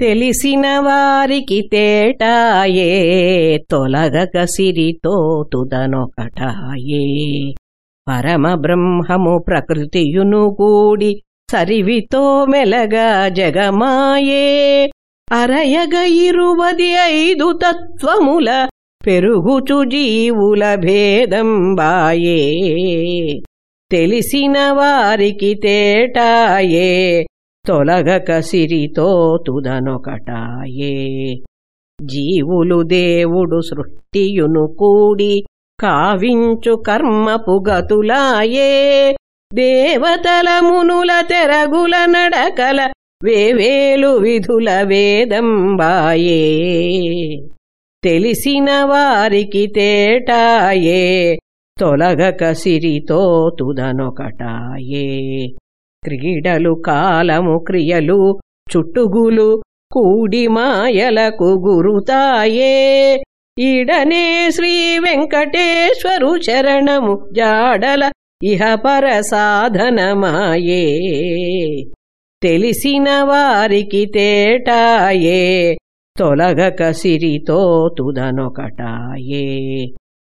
తెలిసిన వారికి తేటాయే తొలగక సిరితో తుదనొకటాయే పరమ బ్రహ్మము ప్రకృతియును కూడి సరివితో మెలగా జగమాయే. అరయగ ఇరువది ఐదు తత్వముల పెరుగుచు జీవుల భేదంబాయే. తెలిసిన వారికి తేటాయే తొలగక సిరితో తుదనొకటాయే జీవులు దేవుడు సృష్టియును కూడి కావించు కర్మపు గతులాయే. దేవతల మునుల తెరగుల నడకల వేవేలు విధుల వేదంబాయే. తెలిసిన వారికి తేటాయే. తొలగక సిరితో తుదనొకటాయే క్రీడలు కాలము క్రియలు చుట్టుగులు కూడి మాయలకు గురుతాయే. ఈడనే శ్రీ వెంకటేశ్వరు చరణము జాడల ఇహ పర సాధనమాయే. తెలిసిన వారికి తేటాయే తొలగక సిరితో తుదనొకటాయే.